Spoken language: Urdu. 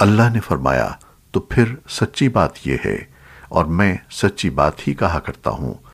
اللہ نے فرمایا، تو پھر سچی بات یہ ہے، اور میں سچی بات ہی کہا کرتا ہوں۔